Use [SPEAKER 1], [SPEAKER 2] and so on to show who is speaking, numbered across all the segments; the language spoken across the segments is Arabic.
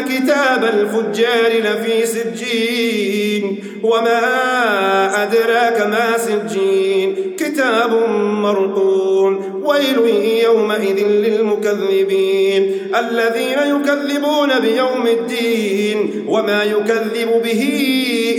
[SPEAKER 1] كتاب الفجار لفي سجين. وما أدراك ما سجين. كتاب مرقوم. ويل يومئذ للمكذبين. الذين يكذبون بيوم الدين. وما يكذب به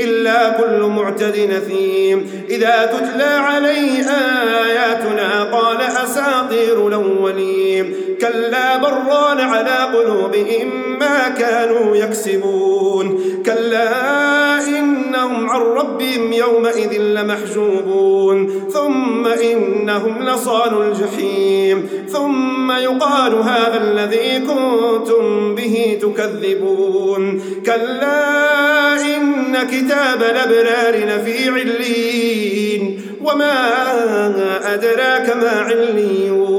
[SPEAKER 1] إلا كل معتد نثيم. إذا تتلى عليه آياتنا قال أساطير الأولين. كلا بران على قلوبهم ما كانوا يكسبون. كلا إنهم عن ربهم يومئذ لمحجوبون. ثم إنهم لصال الجحيم. ثم يقال هذا الذي كنتم به تكذبون. كلا إن كتاب الأبرار لفي علين وما أدراك ما عليون.